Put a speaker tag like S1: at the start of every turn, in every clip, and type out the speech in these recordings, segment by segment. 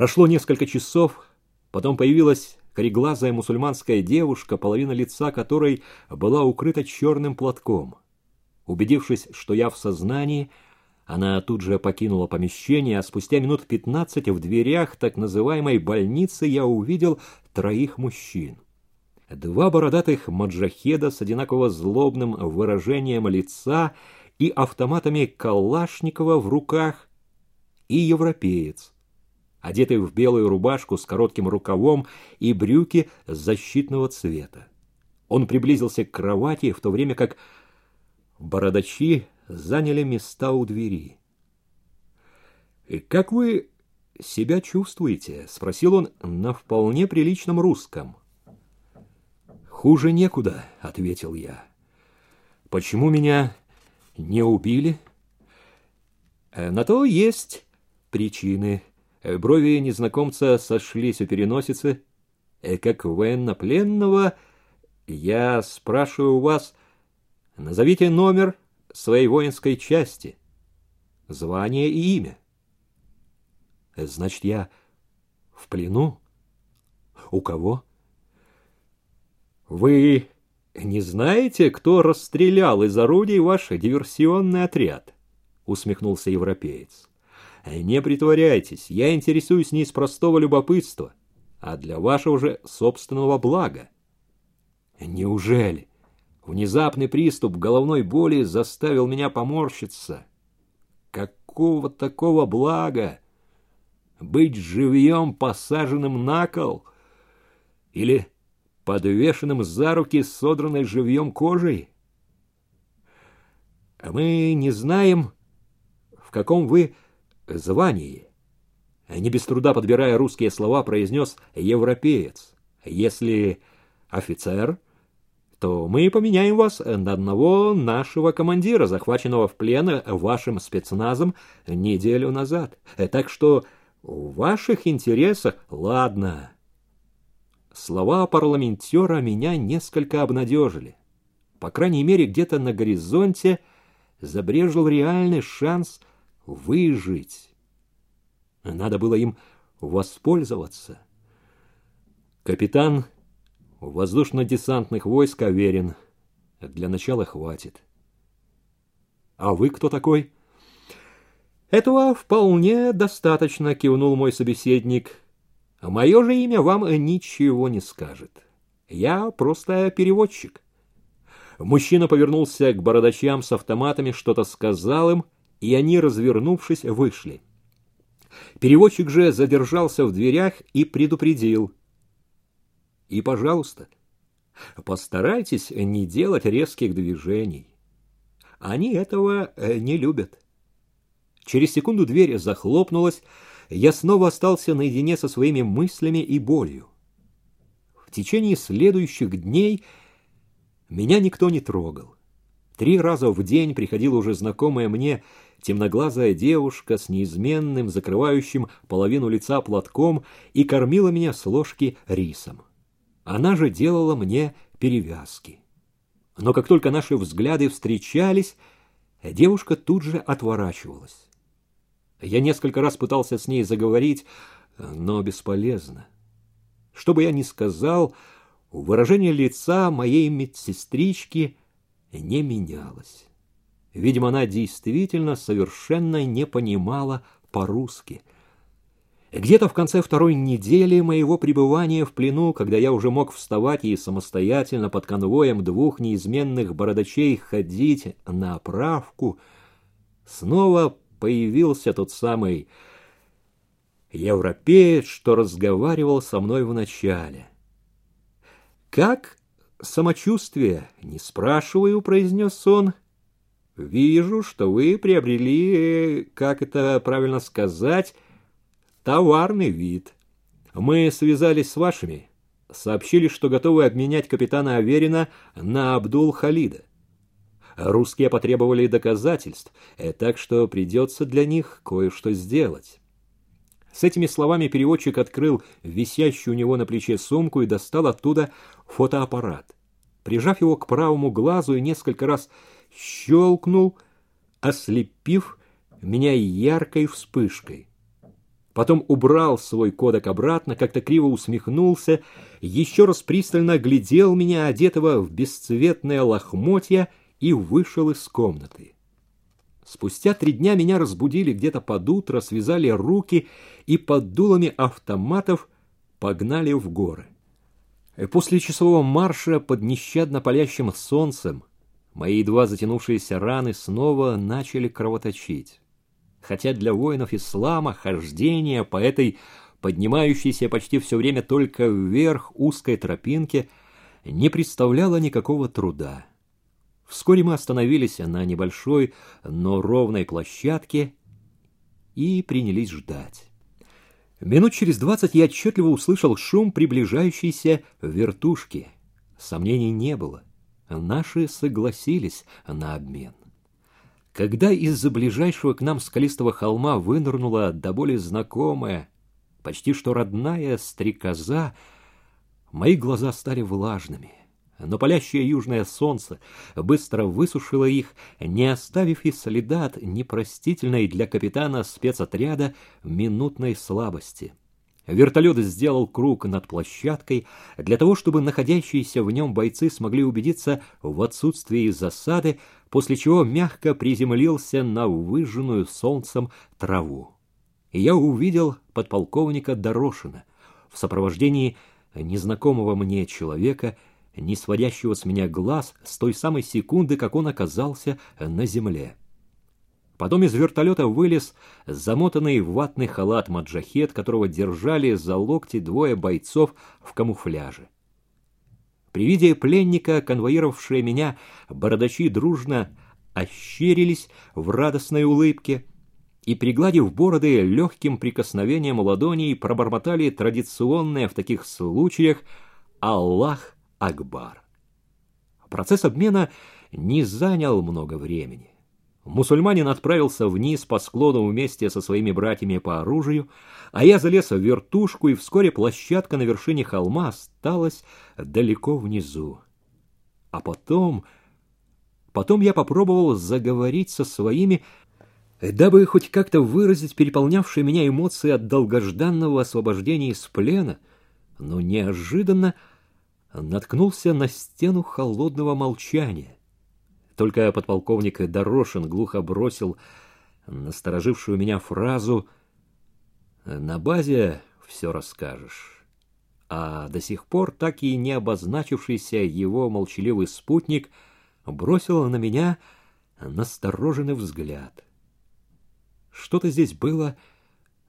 S1: Прошло несколько часов, потом появилась кореглазая мусульманская девушка, половина лица которой была укрыта черным платком. Убедившись, что я в сознании, она тут же покинула помещение, а спустя минут пятнадцать в дверях так называемой больницы я увидел троих мужчин. Два бородатых маджахеда с одинаково злобным выражением лица и автоматами Калашникова в руках, и европеец, одетый в белую рубашку с коротким рукавом и брюки защитного цвета. Он приблизился к кровати, в то время как бородачи заняли места у двери. «Как вы себя чувствуете?» — спросил он на вполне приличном русском. «Хуже некуда», — ответил я. «Почему меня не убили?» «Э, «На то есть причины». Брови незнакомца сошлись у переносицы. Э, «Как военнопленного я спрашиваю вас, назовите номер своей воинской части, звание и имя». Э, «Значит, я в плену? У кого?» «Вы не знаете, кто расстрелял из орудий ваш диверсионный отряд?» — усмехнулся европеец. «Не притворяйтесь, я интересуюсь не из простого любопытства, а для вашего же собственного блага». «Неужели?» Внезапный приступ головной боли заставил меня поморщиться. Какого такого блага? Быть живьем посаженным на кол? Или подвешенным за руки содранной живьем кожей? Мы не знаем, в каком вы звании. Не без труда подбирая русские слова, произнес европеец. Если офицер, то мы поменяем вас на одного нашего командира, захваченного в плен вашим спецназом неделю назад. Так что в ваших интересах, ладно, Слова парламентера меня несколько обнадежили. По крайней мере, где-то на горизонте забрежил реальный шанс выжить. Надо было им воспользоваться. Капитан воздушно-десантных войск Аверин. Для начала хватит. А вы кто такой? Этого вполне достаточно, кивнул мой собеседник. Мое же имя вам ничего не скажет. Я просто переводчик. Мужчина повернулся к бородачам с автоматами, что-то сказал им, и они, развернувшись, вышли. Переводчик же задержался в дверях и предупредил. И, пожалуйста, постарайтесь не делать резких движений. Они этого не любят. Через секунду дверь захлопнулась, я снова остался наедине со своими мыслями и болью. В течение следующих дней меня никто не трогал. Три раза в день приходила уже знакомая мне темноглазая девушка с неизменным, закрывающим половину лица платком и кормила меня с ложки рисом. Она же делала мне перевязки. Но как только наши взгляды встречались, девушка тут же отворачивалась. Я несколько раз пытался с ней заговорить, но бесполезно. Что бы я ни сказал, выражение лица моей медсестрички не менялось. Видимо, она действительно совершенно не понимала по-русски. Где-то в конце второй недели моего пребывания в плену, когда я уже мог вставать и самостоятельно под конвоем двух неизменных бородачей ходить на оправку, снова появился тот самый европеец, что разговаривал со мной вначале. «Как самочувствие?» — не спрашиваю, — произнес он. «Вижу, что вы приобрели, как это правильно сказать, товарный вид. Мы связались с вашими, сообщили, что готовы обменять капитана Аверина на Абдул-Халида. Русские потребовали доказательств, э, так что придется для них кое-что сделать. С этими словами переводчик открыл висящую у него на плече сумку и достал оттуда фотоаппарат. Прижав его к правому глазу и несколько раз щелкнул, ослепив меня яркой вспышкой. потом убрал свой кодек обратно, как-то криво усмехнулся, еще раз пристально глядел меня, одетого в бесцветное лохмотья, и вышел из комнаты. Спустя три дня меня разбудили где-то под утро, связали руки и под дулами автоматов погнали в горы. После часового марша под нещадно палящим солнцем мои едва затянувшиеся раны снова начали кровоточить хотя для воинов ислама хождение по этой поднимающейся почти все время только вверх узкой тропинке не представляло никакого труда. Вскоре мы остановились на небольшой, но ровной площадке и принялись ждать. Минут через двадцать я отчетливо услышал шум приближающейся вертушки. Сомнений не было. Наши согласились на обмен. Когда из-за ближайшего к нам скалистого холма вынырнула до более знакомая, почти что родная стрекоза, мои глаза стали влажными, но палящее южное солнце быстро высушило их, не оставив и следа от непростительной для капитана спецотряда минутной слабости. Вертолет сделал круг над площадкой для того, чтобы находящиеся в нем бойцы смогли убедиться в отсутствии засады, после чего мягко приземлился на выжженную солнцем траву. Я увидел подполковника Дорошина в сопровождении незнакомого мне человека, не сводящего с меня глаз с той самой секунды, как он оказался на земле. Потом из вертолета вылез замотанный в ватный халат маджахет, которого держали за локти двое бойцов в камуфляже. При виде пленника, конвоировавшие меня, бородачи дружно ощерились в радостной улыбке и, пригладив бороды легким прикосновением ладоней, пробормотали традиционное в таких случаях «Аллах Акбар». Процесс обмена не занял много времени. Мусульманин отправился вниз по склону вместе со своими братьями по оружию, а я залез в вертушку, и вскоре площадка на вершине холма осталась далеко внизу. А потом... Потом я попробовал заговорить со своими, дабы хоть как-то выразить переполнявшие меня эмоции от долгожданного освобождения из плена, но неожиданно наткнулся на стену холодного молчания. Только подполковник Дорошин глухо бросил насторожившую меня фразу «На базе все расскажешь». А до сих пор так и не обозначившийся его молчаливый спутник бросил на меня настороженный взгляд. Что-то здесь было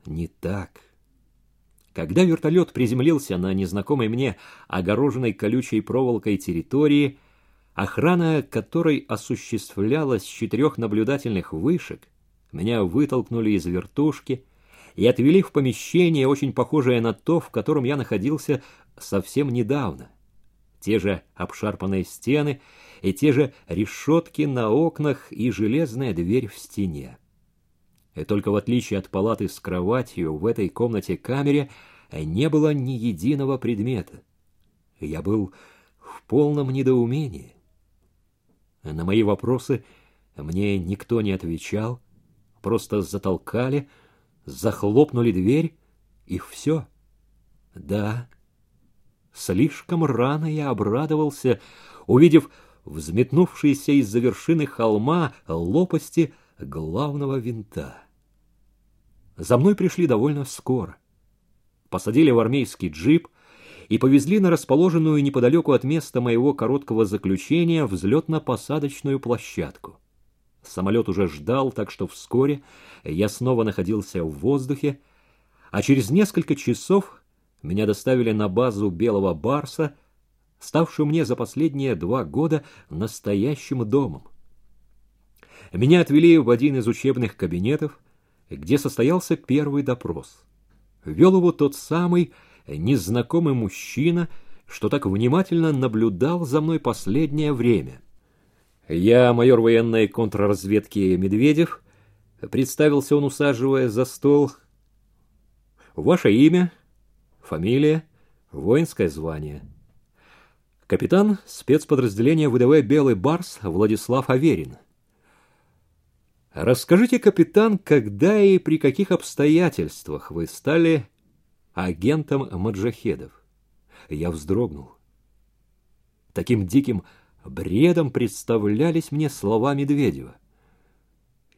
S1: не так. Когда вертолет приземлился на незнакомой мне огороженной колючей проволокой территории, охрана которой осуществлялась с четырех наблюдательных вышек, меня вытолкнули из вертушки и отвели в помещение, очень похожее на то, в котором я находился совсем недавно. Те же обшарпанные стены и те же решетки на окнах и железная дверь в стене. И только в отличие от палаты с кроватью в этой комнате-камере не было ни единого предмета. Я был в полном недоумении. На мои вопросы мне никто не отвечал, просто затолкали, захлопнули дверь, и все. Да, слишком рано я обрадовался, увидев взметнувшиеся из-за вершины холма лопасти главного винта. За мной пришли довольно скоро. Посадили в армейский джип — и повезли на расположенную неподалеку от места моего короткого заключения взлетно-посадочную площадку. Самолет уже ждал, так что вскоре я снова находился в воздухе, а через несколько часов меня доставили на базу Белого Барса, ставшую мне за последние два года настоящим домом. Меня отвели в один из учебных кабинетов, где состоялся первый допрос. Вел его тот самый незнакомый мужчина, что так внимательно наблюдал за мной последнее время. Я майор военной контрразведки Медведев, представился он, усаживая за стол. Ваше имя, фамилия, воинское звание. Капитан спецподразделения ВДВ «Белый Барс» Владислав Аверин. Расскажите, капитан, когда и при каких обстоятельствах вы стали агентом маджахедов? Я вздрогнул. Таким диким бредом представлялись мне слова Медведева.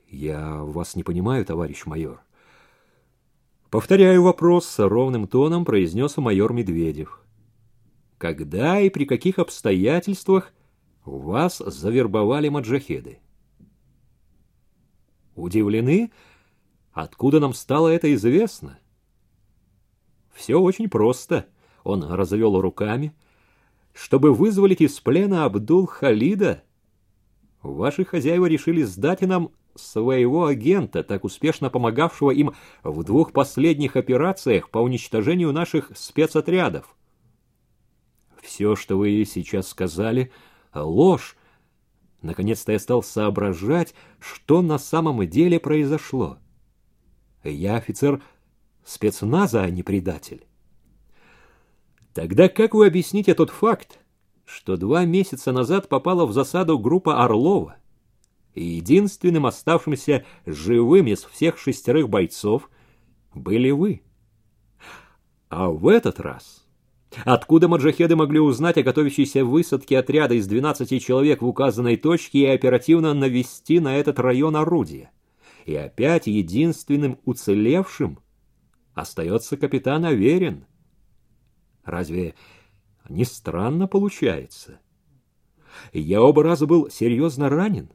S1: Я вас не понимаю, товарищ майор. Повторяю вопрос, ровным тоном произнес майор Медведев. Когда и при каких обстоятельствах вас завербовали маджахеды? Удивлены? Откуда нам стало это известно? Все очень просто. Он развел руками. Чтобы вызволить из плена Абдул-Халида, ваши хозяева решили сдать нам своего агента, так успешно помогавшего им в двух последних операциях по уничтожению наших спецотрядов. Все, что вы сейчас сказали, ложь, Наконец-то я стал соображать, что на самом деле произошло. Я офицер спецназа, а не предатель. Тогда как вы объясните тот факт, что два месяца назад попала в засаду группа Орлова, и единственным оставшимся живым из всех шестерых бойцов были вы? А в этот раз Откуда маджахеды могли узнать о готовящейся высадке отряда из 12 человек в указанной точке и оперативно навести на этот район орудия? И опять единственным уцелевшим остается капитан Аверин. Разве не странно получается? Я оба раза был серьезно ранен,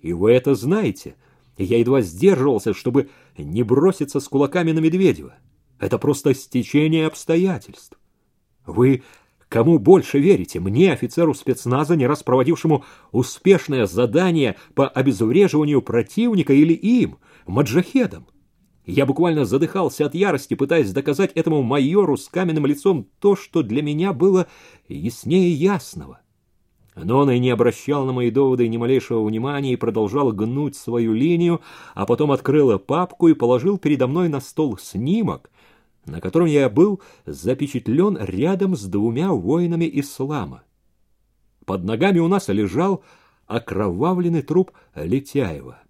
S1: и вы это знаете. Я едва сдерживался, чтобы не броситься с кулаками на Медведева. Это просто стечение обстоятельств. Вы кому больше верите, мне, офицеру спецназа, не раз проводившему успешное задание по обезвреживанию противника, или им, маджахедам? Я буквально задыхался от ярости, пытаясь доказать этому майору с каменным лицом то, что для меня было яснее ясного. Но он и не обращал на мои доводы ни малейшего внимания и продолжал гнуть свою линию, а потом открыл папку и положил передо мной на стол снимок, на котором я был запечатлен рядом с двумя воинами ислама. Под ногами у нас лежал окровавленный труп Летяева.